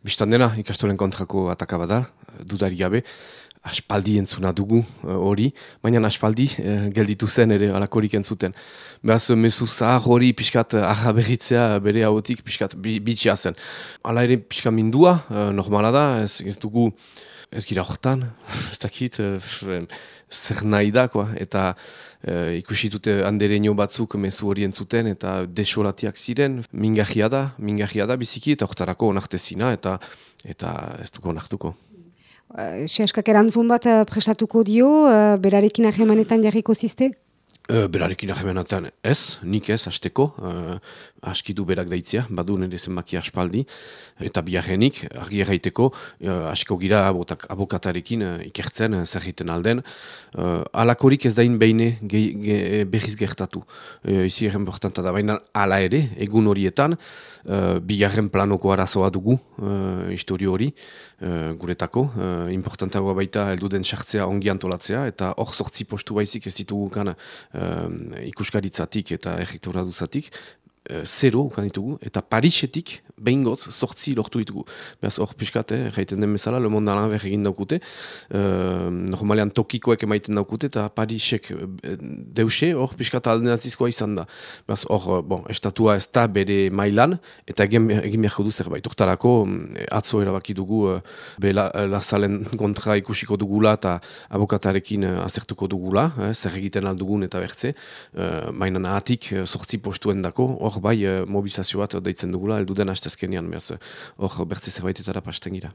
Bistan dena, ikastolen kontrako ataka badar, dudari gabe, aspaldi entzuna dugu eh, hori, baina aspaldi uh, gelditu zen ere alakorik entzuten. Beraz, mesu zahar hori pixkat arra berritzea bere hautik pixkat bitxia zen. Hala ere pixka mindua, normala da, ez, ez dugu ez gira horretan, ez dakit, zer nahi da, eta uh, ikusi dute andereño batzuk mezu hori entzuten, eta desolatiak ziren, mingarria da, mingarria da biziki, eta horretarako onartezina, eta eta ez dugu onartuko. Uh, Seskak erantzun bat uh, prestatuko dio, uh, berarekin ahemanetan jarriko ziste? Berarekin ahemanetan ez, nik ez, hasteko, uh, askidu berak daitzia, badu nire zenbaki aspaldi, eta biharrenik, argi erraiteko, uh, asko gira abotak, abokatarekin uh, ikertzen, uh, zer egiten alden, uh, alakorik ez dain behine ge, ge, berriz gertatu. Uh, izi erren da, baina ala ere, egun horietan, uh, biharren planoko arazoa dugu, uh, histori hori, uh, guretako, uh, importantagoa baita elduden sartzea ongi antolatzea, eta hor sortzi postu baizik ez ditugu kan ikuskaritzatik eta errektoraduzatik, uh, zero ukan ditugu, eta Parisetik behin goz, sortzi lortu ditugu. Beaz, hor piskat, eh, jaiten den bezala, Le Monde Alain egin daukute, uh, normalean tokikoek emaiten daukute, eta Parisek uh, deuse, hor piskat aldenatzizkoa izan da. Beaz, hor, bon, estatua ez da bere mailan, eta egin, egin behar du zerbait. Hortarako, atzo erabaki dugu, be la, la salen kontra ikusiko dugula, eta abokatarekin uh, azertuko dugula, eh, zer egiten aldugun eta bertze, uh, mainan atik, uh, sortzi postuen dako, hor bai, uh, mobilizazio bat deitzen dugula, elduden haste azkenean, hor bertze zerbaitetara pasten gira.